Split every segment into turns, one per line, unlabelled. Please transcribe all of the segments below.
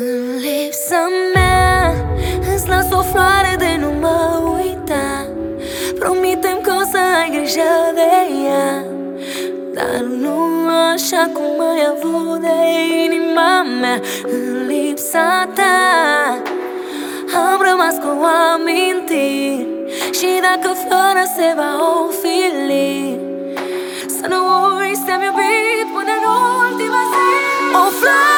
În lipsa mea Îți las o floare de nu mă uita. Promitem că o să ai grijă de ea Dar nu așa cum ai avut de inima mea. În lipsa ta Am rămas cu amintiri Și dacă floarea se va ofili Să nu uiți, te-am iubit până în ultima zi. O floare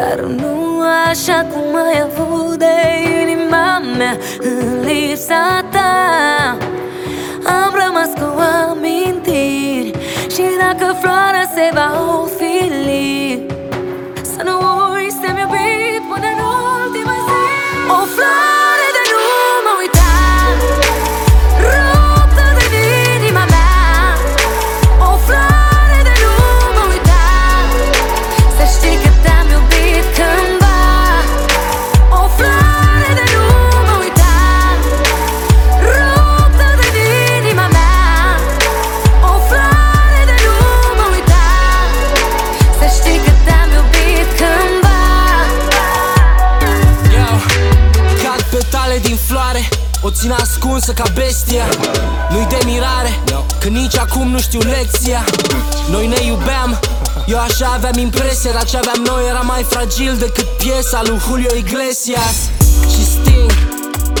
Dar nu așa cum ai avut de inima mea În lipsa ta. Am rămas cu amintiri Și dacă floarea se va ofili O
țin ascunsă ca bestia Nu-i de mirare Că nici acum nu știu lecția. Noi ne iubeam Eu așa aveam impresia Dar ce aveam noi era mai fragil decât piesa lui Julio Iglesias. Și sting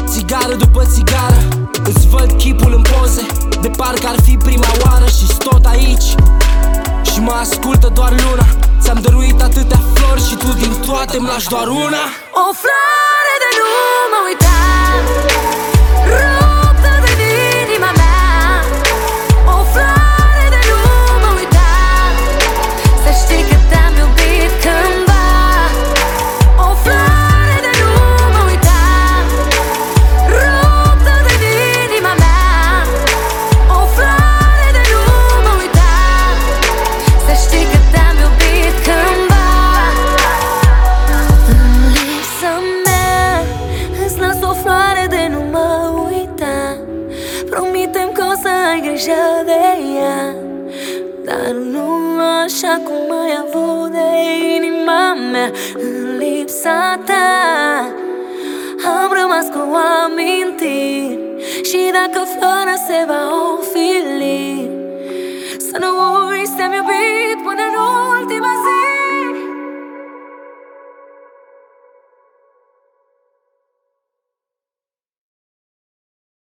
Țigară după țigară Îți văd chipul în poze De parcă ar fi prima oară și tot aici. Și mă ascultă doar luna Ți-am dăruit atâtea flori și tu din toate îmi lași doar una.
O floare de nu mă uita Ром! Ai grijă de ea Dar nu așa cum ai avut de inima mea În lipsa ta. Am rămas cu amintiri Și dacă floarea se va ofili Să nu uiți, te-am iubit până în ultim